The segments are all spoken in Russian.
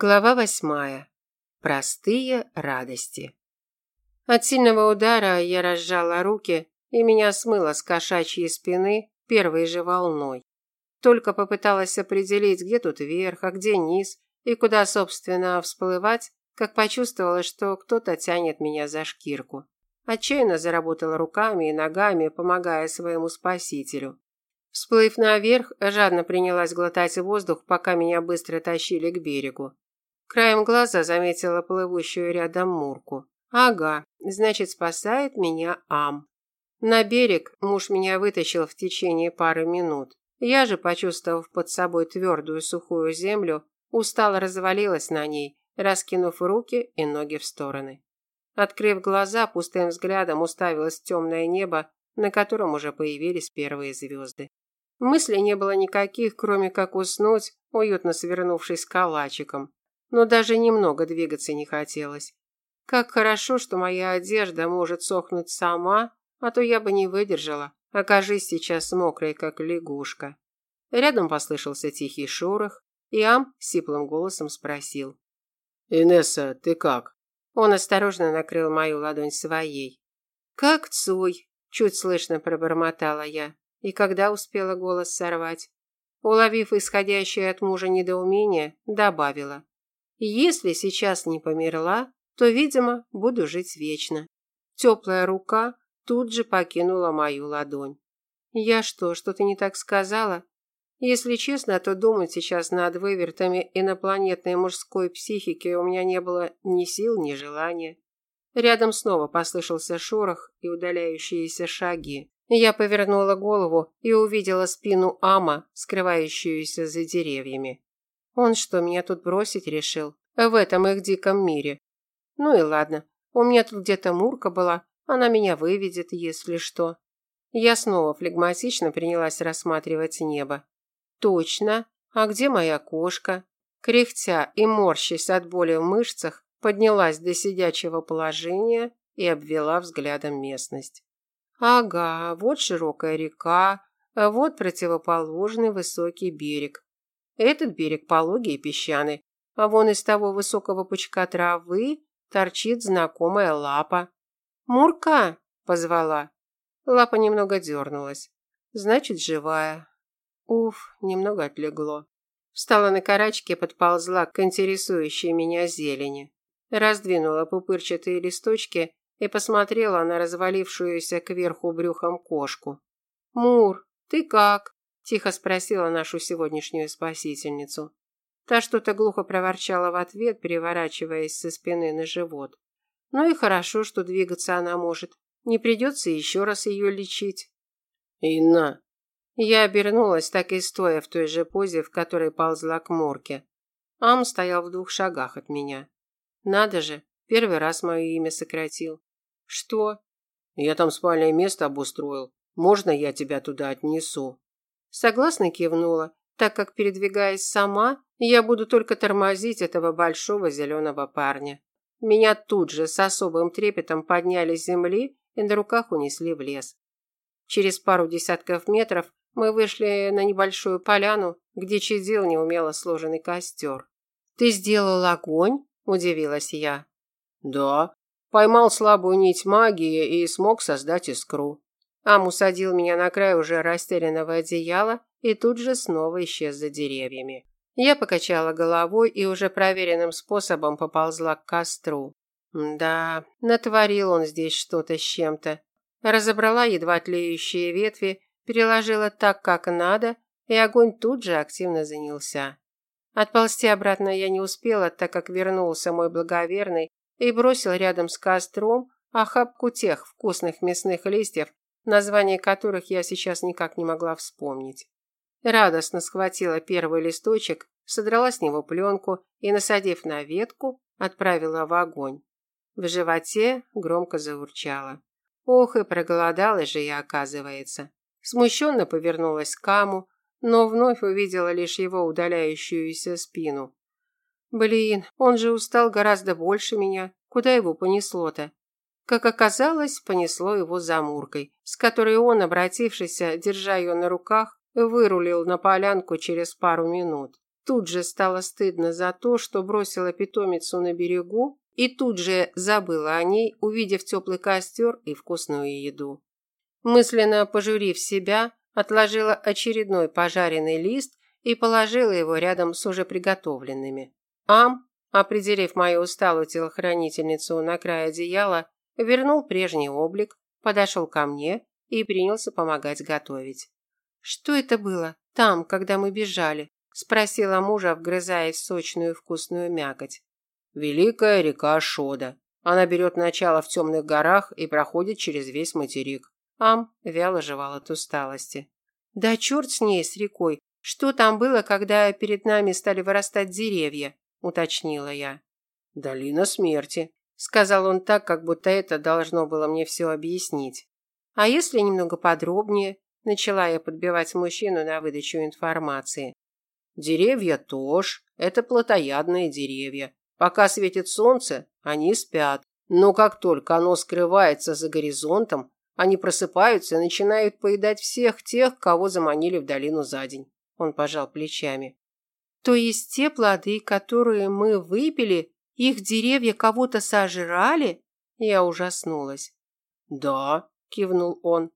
Глава восьмая. Простые радости. От сильного удара я разжала руки, и меня смыло с кошачьей спины первой же волной. Только попыталась определить, где тут верх, а где низ, и куда, собственно, всплывать, как почувствовала, что кто-то тянет меня за шкирку. Отчаянно заработала руками и ногами, помогая своему спасителю. Всплыв наверх, жадно принялась глотать воздух, пока меня быстро тащили к берегу. Краем глаза заметила плывущую рядом Мурку. Ага, значит, спасает меня Ам. На берег муж меня вытащил в течение пары минут. Я же, почувствовав под собой твердую сухую землю, устало развалилась на ней, раскинув руки и ноги в стороны. Открыв глаза, пустым взглядом уставилась в темное небо, на котором уже появились первые звезды. Мыслей не было никаких, кроме как уснуть, уютно свернувшись калачиком. Но даже немного двигаться не хотелось. Как хорошо, что моя одежда может сохнуть сама, а то я бы не выдержала, окажись сейчас мокрой, как лягушка. Рядом послышался тихий шорох, и Ам сиплым голосом спросил. «Инесса, ты как?» Он осторожно накрыл мою ладонь своей. «Как Цуй!» – чуть слышно пробормотала я. И когда успела голос сорвать? Уловив исходящее от мужа недоумение, добавила. «Если сейчас не померла, то, видимо, буду жить вечно». Теплая рука тут же покинула мою ладонь. «Я что, что-то не так сказала?» Если честно, то думать сейчас над вывертами инопланетной мужской психики у меня не было ни сил, ни желания. Рядом снова послышался шорох и удаляющиеся шаги. Я повернула голову и увидела спину Ама, скрывающуюся за деревьями. Он что, меня тут бросить решил? В этом их диком мире. Ну и ладно. У меня тут где-то Мурка была, она меня выведет, если что. Я снова флегматично принялась рассматривать небо. Точно. А где моя кошка? Кряхтя и морщась от боли в мышцах, поднялась до сидячего положения и обвела взглядом местность. Ага, вот широкая река, а вот противоположный высокий берег. Этот берег пологий и песчаный, а вон из того высокого пучка травы торчит знакомая лапа. «Мурка!» – позвала. Лапа немного дернулась. Значит, живая. Уф, немного отлегло. Встала на карачки и подползла к интересующей меня зелени. Раздвинула пупырчатые листочки и посмотрела на развалившуюся кверху брюхом кошку. «Мур, ты как?» – тихо спросила нашу сегодняшнюю спасительницу. Та что-то глухо проворчала в ответ, переворачиваясь со спины на живот. Ну и хорошо, что двигаться она может. Не придется еще раз ее лечить. «Инна!» Я обернулась, так и стоя в той же позе, в которой ползла к морке. Ам стоял в двух шагах от меня. Надо же, первый раз мое имя сократил. Что? Я там спальное место обустроил. Можно я тебя туда отнесу? Согласно кивнула, так как передвигаясь сама, я буду только тормозить этого большого зеленого парня. Меня тут же с особым трепетом подняли с земли и на руках унесли в лес. Через пару десятков метров мы вышли на небольшую поляну, где чадил неумело сложенный костер. «Ты сделал огонь?» – удивилась я. «Да, Поймал слабую нить магии и смог создать искру. Ам усадил меня на край уже расстеленного одеяла и тут же снова исчез за деревьями. Я покачала головой и уже проверенным способом поползла к костру. Да, натворил он здесь что-то с чем-то. Разобрала едва тлеющие ветви, переложила так, как надо, и огонь тут же активно занялся. Отползти обратно я не успела, так как вернулся мой благоверный и бросил рядом с костром охапку тех вкусных мясных листьев, название которых я сейчас никак не могла вспомнить. Радостно схватила первый листочек, содрала с него пленку и, насадив на ветку, отправила в огонь. В животе громко заурчало. Ох, и проголодалась же я, оказывается. Смущенно повернулась к Каму, но вновь увидела лишь его удаляющуюся спину. Блин, он же устал гораздо больше меня. Куда его понесло-то? Как оказалось, понесло его за Муркой, с которой он, обратившись, держа ее на руках, вырулил на полянку через пару минут. Тут же стало стыдно за то, что бросила питомицу на берегу, и тут же забыла о ней, увидев теплый костер и вкусную еду. Мысленно пожурив себя, отложила очередной пожаренный лист и положила его рядом с уже приготовленными. Ам, определив мою усталую телохранительницу на край одеяла, вернул прежний облик, подошел ко мне и принялся помогать готовить. «Что это было там, когда мы бежали?» – спросила мужа, вгрызаясь в сочную вкусную мякоть. «Великая река Шода. Она берет начало в темных горах и проходит через весь материк. Ам вяло жевал от усталости. Да черт с ней, с рекой. Что там было, когда перед нами стали вырастать деревья? уточнила я. Долина смерти, сказал он так, как будто это должно было мне все объяснить. А если немного подробнее? Начала я подбивать мужчину на выдачу информации. Деревья тоже, это плотоядные деревья. Пока светит солнце, они спят. Но как только оно скрывается за горизонтом, они просыпаются и начинают поедать всех тех, кого заманили в долину за день. Он пожал плечами. То есть те плоды, которые мы выпили, их деревья кого-то сожрали? Я ужаснулась. Да, кивнул он.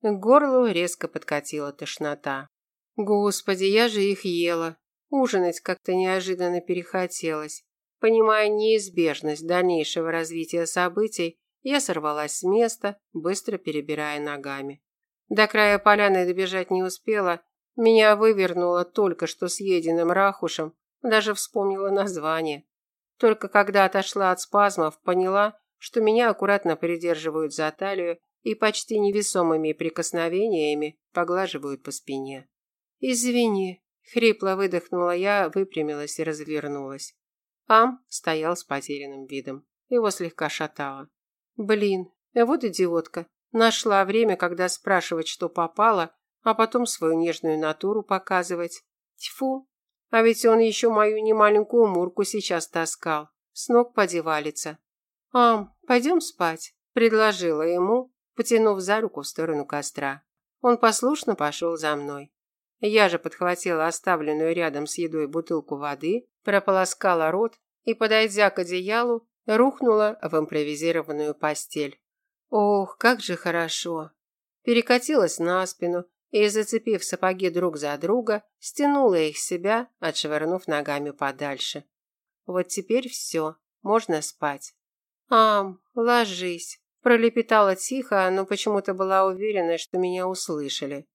К горлу резко подкатила тошнота. Господи, я же их ела. Ужинать как-то неожиданно перехотелось. Понимая неизбежность дальнейшего развития событий, я сорвалась с места, быстро перебирая ногами. До края поляны добежать не успела, меня вывернуло только что съеденным рахушем, даже вспомнила название. Только когда отошла от спазмов, поняла, что меня аккуратно придерживают за талию и почти невесомыми прикосновениями поглаживают по спине. «Извини», – хрипло выдохнула я, выпрямилась и развернулась. Ам стоял с потерянным видом. Его слегка шатало. Блин, вот идиотка. Нашла время, когда спрашивать, что попало, а потом свою нежную натуру показывать. Тьфу. А ведь он еще мою немаленькую мурку сейчас таскал. С ног подевалится. «Ам, пойдем спать», – предложила ему, потянув за руку в сторону костра. Он послушно пошел за мной. Я же подхватила оставленную рядом с едой бутылку воды, прополоскала рот и, подойдя к одеялу, рухнула в импровизированную постель. Ох, как же хорошо. Перекатилась на спину и, зацепив сапоги друг за друга, стянула их с себя, отшвырнув ногами подальше. Вот теперь все, можно спать. «Ам, ложись», – пролепетала тихо, но почему-то была уверена, что меня услышали.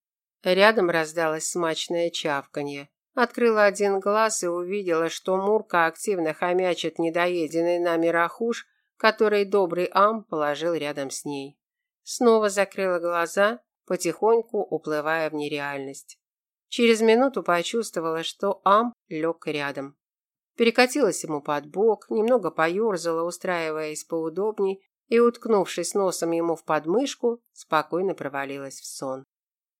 Рядом раздалось смачное чавканье. Открыла один глаз и увидела, что Мурка активно хомячит недоеденный нами рахуш, который добрый Ам положил рядом с ней. Снова закрыла глаза, потихоньку уплывая в нереальность. Через минуту почувствовала, что Ам лег рядом. Перекатилась ему под бок, немного поерзала, устраиваясь поудобней, и, уткнувшись носом ему в подмышку, спокойно провалилась в сон.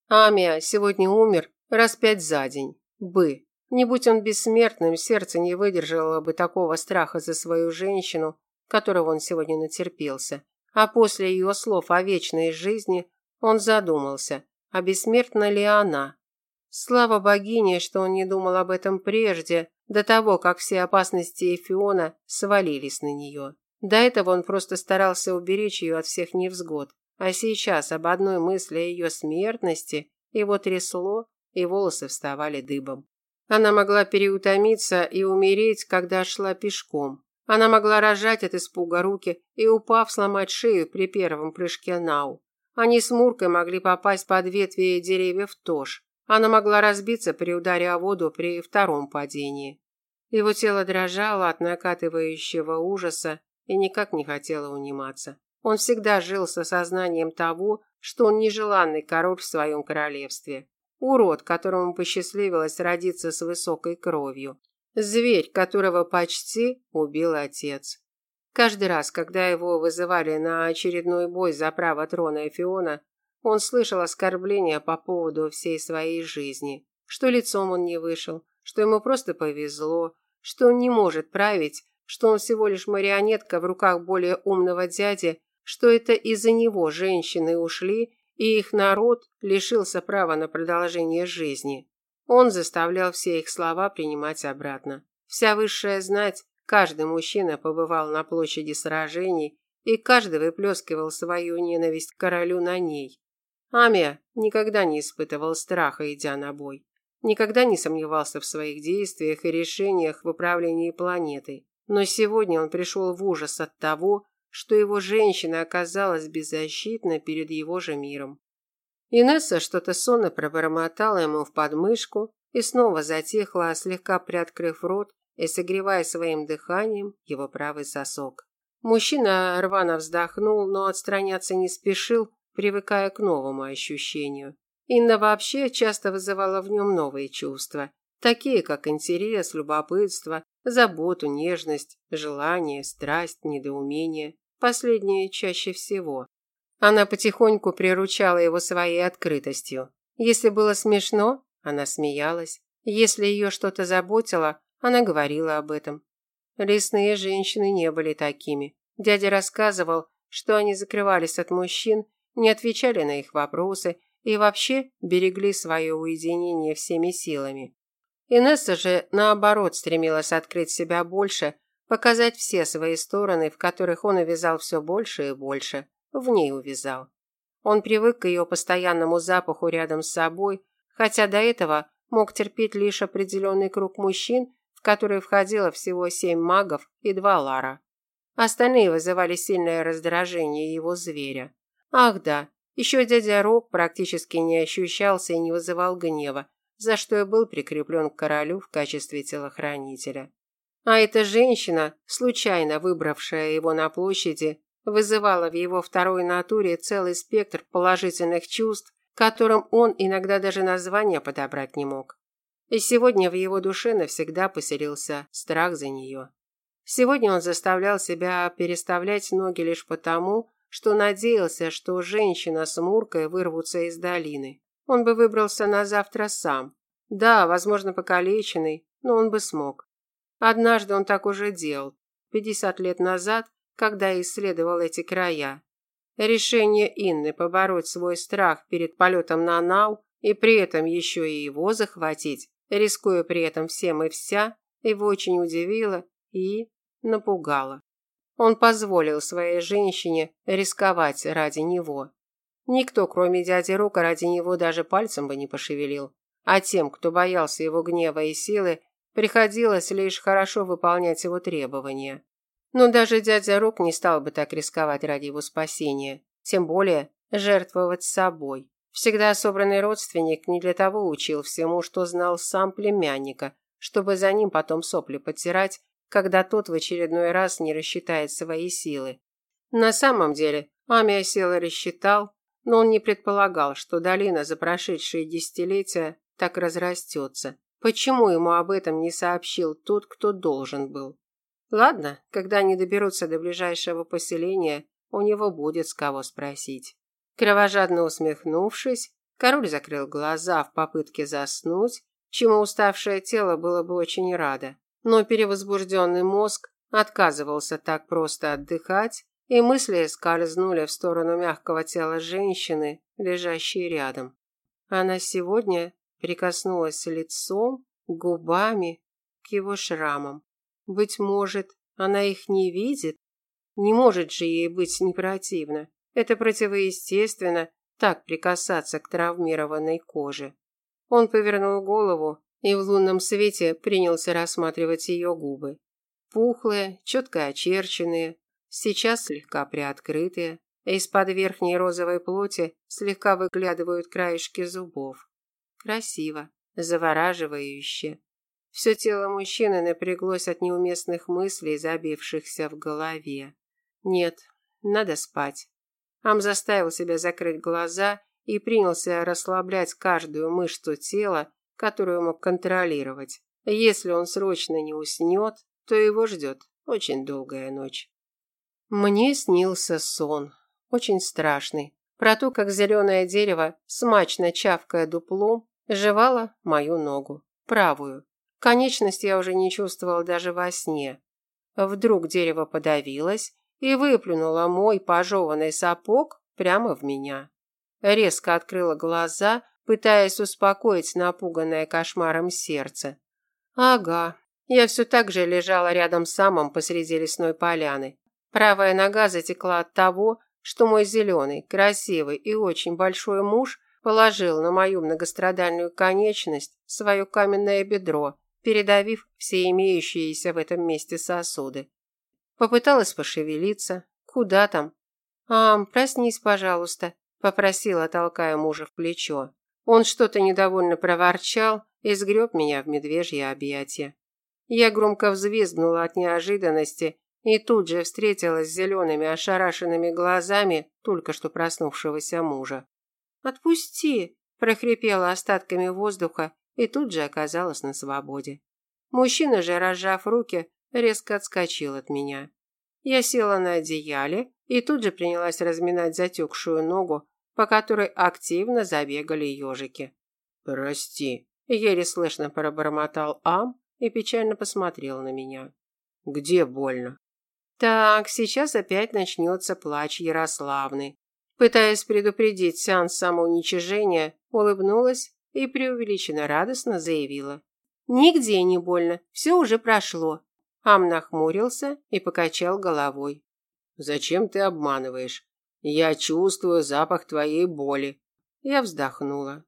Амия сегодня умер раз пять за день. Бы. Не будь он бессмертным, сердце не выдержало бы такого страха за свою женщину, которого он сегодня натерпелся. А после ее слов о вечной жизни он задумался, а бессмертна ли она. Слава богине, что он не думал об этом прежде, до того, как все опасности Эфиона свалились на нее. До этого он просто старался уберечь ее от всех невзгод. А сейчас об одной мысли о ее смертности его трясло, и волосы вставали дыбом. Она могла переутомиться и умереть, когда шла пешком. Она могла рожать от испуга руки и, упав, сломать шею при первом прыжке Нау. Они с Муркой могли попасть под ветви деревьев тоже. Она могла разбиться при ударе о воду при втором падении. Его тело дрожало от накатывающего ужаса и никак не хотело униматься. Он всегда жил с осознанием того, что он нежеланный король в своем королевстве. Урод, которому посчастливилось родиться с высокой кровью. Зверь, которого почти убил отец. Каждый раз, когда его вызывали на очередной бой за право трона Эфиона, он слышал оскорбления по поводу всей своей жизни. Что лицом он не вышел, что ему просто повезло, что он не может править, что он всего лишь марионетка в руках более умного дяди, что это из-за него женщины ушли и их народ лишился права на продолжение жизни. Он заставлял все их слова принимать обратно. Вся высшая знать, каждый мужчина побывал на площади сражений, и каждый выплескивал свою ненависть к королю на ней. Амия никогда не испытывал страха, идя на бой. Никогда не сомневался в своих действиях и решениях в управлении планетой. Но сегодня он пришел в ужас от того, что его женщина оказалась беззащитна перед его же миром. Инесса что-то сонно пробормотала ему в подмышку и снова затихла, слегка приоткрыв рот и согревая своим дыханием его правый сосок. Мужчина рвано вздохнул, но отстраняться не спешил, привыкая к новому ощущению. Инна вообще часто вызывала в нем новые чувства, такие как интерес, любопытство, заботу, нежность, желание, страсть, недоумение. Последнее чаще всего. Она потихоньку приручала его своей открытостью. Если было смешно, она смеялась. Если ее что-то заботило, она говорила об этом. Лесные женщины не были такими. Дядя рассказывал, что они закрывались от мужчин, не отвечали на их вопросы и вообще берегли свое уединение всеми силами. Инесса же, наоборот, стремилась открыть себя больше, показать все свои стороны, в которых он увязал все больше и больше. В ней увязал. Он привык к ее постоянному запаху рядом с собой, хотя до этого мог терпеть лишь определенный круг мужчин, в который входило всего семь магов и два лара. Остальные вызывали сильное раздражение его зверя. Ах да, еще дядя Рок практически не ощущался и не вызывал гнева, за что и был прикреплен к королю в качестве телохранителя. А эта женщина, случайно выбравшая его на площади, вызывала в его второй натуре целый спектр положительных чувств, которым он иногда даже названия подобрать не мог. И сегодня в его душе навсегда поселился страх за нее. Сегодня он заставлял себя переставлять ноги лишь потому, что надеялся, что женщина с Муркой вырвутся из долины. Он бы выбрался на завтра сам. Да, возможно, покалеченный, но он бы смог. Однажды он так уже делал, 50 лет назад, когда исследовал эти края. Решение Инны побороть свой страх перед полетом на Нау и при этом еще и его захватить, рискуя при этом всем и вся, его очень удивило и напугало. Он позволил своей женщине рисковать ради него. Никто, кроме дяди Рока, ради него даже пальцем бы не пошевелил. А тем, кто боялся его гнева и силы, Приходилось лишь хорошо выполнять его требования. Но даже дядя Рок не стал бы так рисковать ради его спасения, тем более жертвовать собой. Всегда собранный родственник не для того учил всему, что знал сам племянника, чтобы за ним потом сопли подтирать, когда тот в очередной раз не рассчитает свои силы. На самом деле, Амия силы рассчитал, но он не предполагал, что долина за прошедшие десятилетия так разрастется. Почему ему об этом не сообщил тот, кто должен был? Ладно, когда они доберутся до ближайшего поселения, у него будет с кого спросить. Кровожадно усмехнувшись, король закрыл глаза в попытке заснуть, чему уставшее тело было бы очень радо. Но перевозбужденный мозг отказывался так просто отдыхать, и мысли скользнули в сторону мягкого тела женщины, лежащей рядом. Она сегодня прикоснулась лицом, губами к его шрамам. Быть может, она их не видит? Не может же ей быть не противно. Это противоестественно так прикасаться к травмированной коже. Он повернул голову и в лунном свете принялся рассматривать ее губы. Пухлые, четко очерченные, сейчас слегка приоткрытые, из-под верхней розовой плоти слегка выглядывают краешки зубов. Красиво, завораживающе. Все тело мужчины напряглось от неуместных мыслей, забившихся в голове. Нет, надо спать. Ам заставил себя закрыть глаза и принялся расслаблять каждую мышцу тела, которую мог контролировать. Если он срочно не уснет, то его ждет очень долгая ночь. Мне снился сон, очень страшный, про то, как зеленое дерево, смачно чавкая дуплом, жевало мою ногу, правую. Конечность я уже не чувствовал даже во сне. Вдруг дерево подавилось и выплюнуло мой пожеванный сапог прямо в меня. Резко открыла глаза, пытаясь успокоить напуганное кошмаром сердце. Ага, я все так же лежала рядом с самым посреди лесной поляны. Правая нога затекла от того, что мой зеленый, красивый и очень большой муж положил на мою многострадальную конечность свое каменное бедро, передавив все имеющиеся в этом месте сосуды. Попыталась пошевелиться. Куда там? «Ам, проснись, пожалуйста», – попросила, толкая мужа в плечо. Он что-то недовольно проворчал и сгреб меня в медвежье объятия. Я громко взвизгнула от неожиданности и тут же встретилась с зелеными ошарашенными глазами только что проснувшегося мужа. «Отпусти!» – прохрипела остатками воздуха и тут же оказалась на свободе. Мужчина же, разжав руки, резко отскочил от меня. Я села на одеяле и тут же принялась разминать затекшую ногу, по которой активно забегали ежики. «Прости», – еле слышно пробормотал Ам и печально посмотрел на меня. «Где больно?» «Так, сейчас опять начнется плач Ярославны». Пытаясь предупредить сеанс самоуничижения, улыбнулась и преувеличенно радостно заявила. «Нигде не больно, все уже прошло». Ам нахмурился и покачал головой. Зачем ты обманываешь? Я чувствую запах твоей боли. Я вздохнула.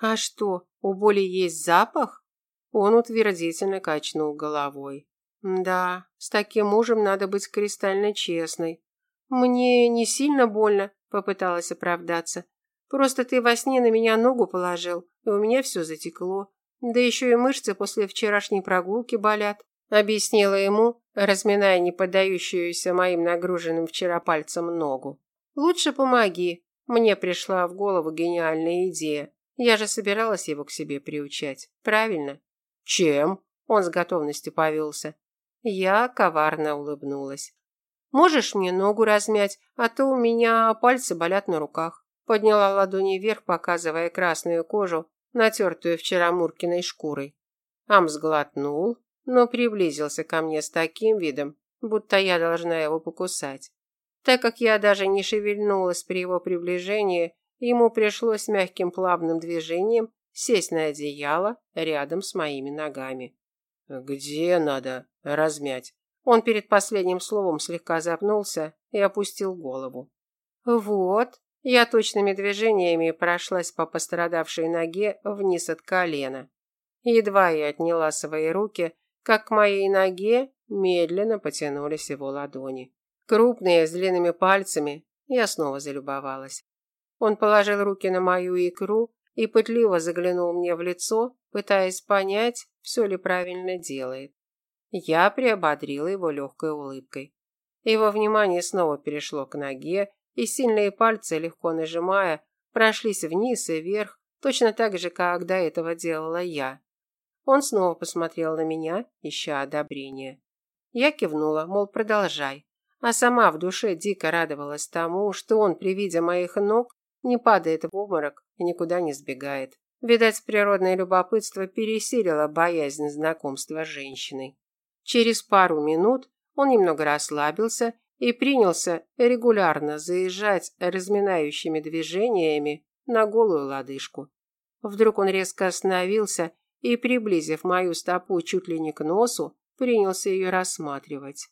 А что, у боли есть запах? Он утвердительно качнул головой. Да, с таким мужем надо быть кристально честной. Мне не сильно больно, попыталась оправдаться. Просто ты во сне на меня ногу положил, и у меня все затекло. Да еще и мышцы после вчерашней прогулки болят объяснила ему, разминая неподдающуюся моим нагруженным вчера пальцем ногу. Лучше помоги. Мне пришла в голову гениальная идея. Я же собиралась его к себе приучать. Правильно? Чем? Он с готовностью повелся. Я коварно улыбнулась. Можешь мне ногу размять, а то у меня пальцы болят на руках. Подняла ладони вверх, показывая красную кожу, натертую вчера Муркиной шкурой. Ам сглотнул, но приблизился ко мне с таким видом, будто я должна его покусать. Так как я даже не шевельнулась при его приближении, ему пришлось мягким плавным движением сесть на одеяло рядом с моими ногами. «Где надо размять?» Он перед последним словом слегка запнулся и опустил голову. «Вот». Я точными движениями прошлась по пострадавшей ноге вниз от колена. Едва я отняла свои руки, как к моей ноге медленно потянулись его ладони. Крупные, с длинными пальцами, я снова залюбовалась. Он положил руки на мою икру и пытливо заглянул мне в лицо, пытаясь понять, все ли правильно делает. Я приободрила его легкой улыбкой. Его внимание снова перешло к ноге, и сильные пальцы, легко нажимая, прошлись вниз и вверх, точно так же, как до этого делала я. Он снова посмотрел на меня, ища одобрения. Я кивнула, мол, продолжай. А сама в душе дико радовалась тому, что он при виде моих ног не падает в обморок и никуда не сбегает. Видать, природное любопытство пересилило боязнь знакомства с женщиной. Через пару минут он немного расслабился и принялся регулярно заезжать разминающими движениями на голую лодыжку. Вдруг он резко остановился и, приблизив мою стопу чуть ли не к носу, принялся ее рассматривать.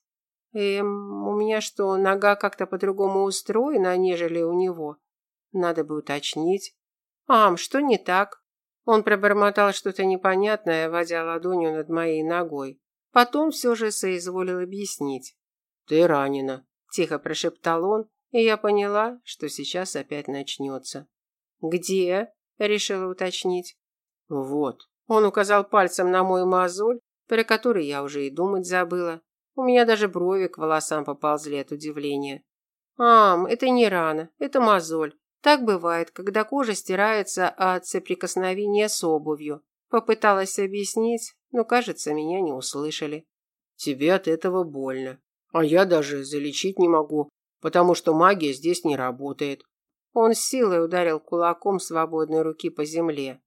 Эм, у меня что, нога как-то по-другому устроена, нежели у него? Надо бы уточнить. Ам, что не так? Он пробормотал что-то непонятное, водя ладонью над моей ногой. Потом все же соизволил объяснить. «Ты ранена», – тихо прошептал он, и я поняла, что сейчас опять начнется. «Где?» – решила уточнить. «Вот». Он указал пальцем на мой мозоль, про который я уже и думать забыла. У меня даже брови к волосам поползли от удивления. «Ам, это не рана, это мозоль. Так бывает, когда кожа стирается от соприкосновения с обувью». Попыталась объяснить, но, кажется, меня не услышали. «Тебе от этого больно. А я даже залечить не могу, потому что магия здесь не работает». Он с силой ударил кулаком свободной руки по земле.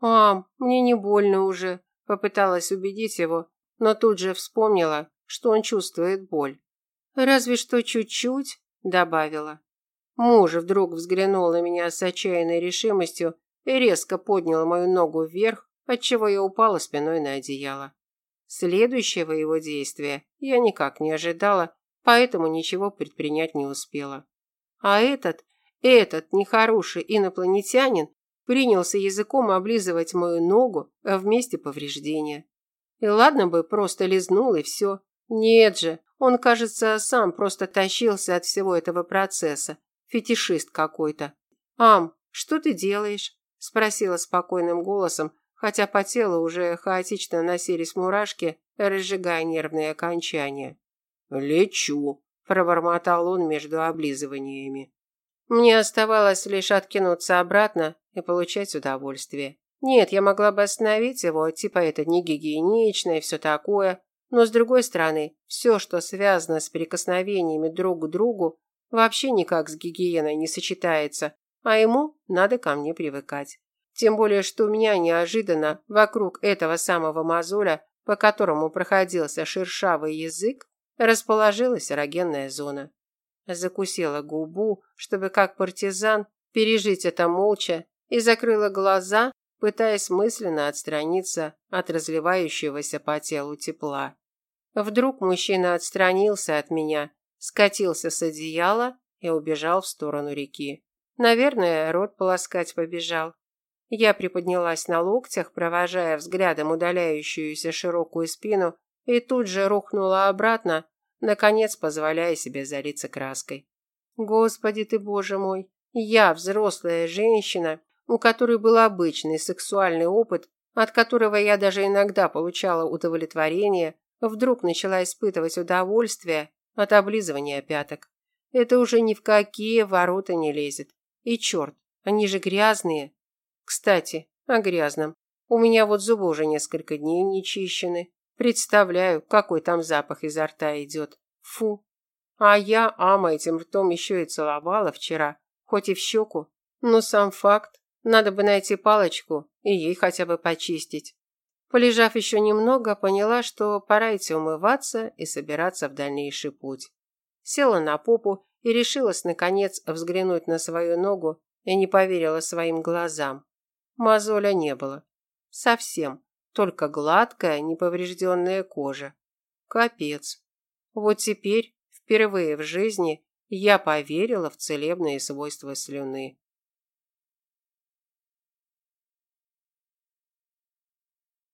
«Мам, мне не больно уже», – попыталась убедить его, но тут же вспомнила, что он чувствует боль. «Разве что чуть-чуть», – добавила. Муж вдруг взглянул на меня с отчаянной решимостью и резко поднял мою ногу вверх, отчего я упала спиной на одеяло. Следующего его действия я никак не ожидала, поэтому ничего предпринять не успела. А этот, этот нехороший инопланетянин принялся языком облизывать мою ногу в месте повреждения. И ладно бы просто лизнул и все. Нет же, он, кажется, сам просто тащился от всего этого процесса. Фетишист какой-то. «Ам, что ты делаешь?» – спросила спокойным голосом, хотя по телу уже хаотично носились мурашки, разжигая нервные окончания. «Лечу», – пробормотал он между облизываниями. Мне оставалось лишь откинуться обратно и получать удовольствие. Нет, я могла бы остановить его, типа это не гигиенично и все такое, но с другой стороны, все, что связано с прикосновениями друг к другу, вообще никак с гигиеной не сочетается, а ему надо ко мне привыкать. Тем более, что у меня неожиданно вокруг этого самого мозоля, по которому проходился шершавый язык, расположилась эрогенная зона. Закусила губу, чтобы как партизан пережить это молча, и закрыла глаза, пытаясь мысленно отстраниться от разливающегося по телу тепла. Вдруг мужчина отстранился от меня, скатился с одеяла и убежал в сторону реки. Наверное, рот полоскать побежал. Я приподнялась на локтях, провожая взглядом удаляющуюся широкую спину, и тут же рухнула обратно, наконец позволяя себе залиться краской. Господи ты, боже мой, я взрослая женщина, у которой был обычный сексуальный опыт, от которого я даже иногда получала удовлетворение, вдруг начала испытывать удовольствие от облизывания пяток. Это уже ни в какие ворота не лезет. И черт, они же грязные. Кстати, о грязном. У меня вот зубы уже несколько дней не чищены. Представляю, какой там запах изо рта идет. Фу. А я Ама этим ртом еще и целовала вчера, хоть и в щеку. Но сам факт. Надо бы найти палочку и ей хотя бы почистить. Полежав еще немного, поняла, что пора идти умываться и собираться в дальнейший путь. Села на попу и решилась, наконец, взглянуть на свою ногу и не поверила своим глазам. Мозоля не было. Совсем. Только гладкая, неповрежденная кожа. Капец. Вот теперь, впервые в жизни, я поверила в целебные свойства слюны.